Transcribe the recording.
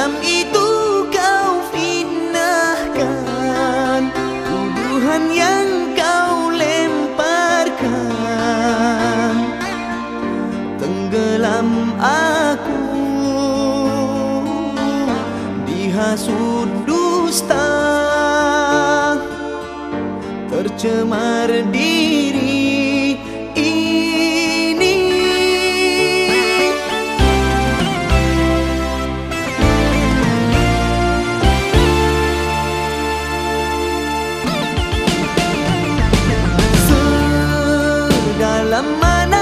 Dendam itu kau fitnahkan. Tuduhan yang kau lemparkan. Tenggelam aku. Dihasut dusta. Tercemar diri. lama na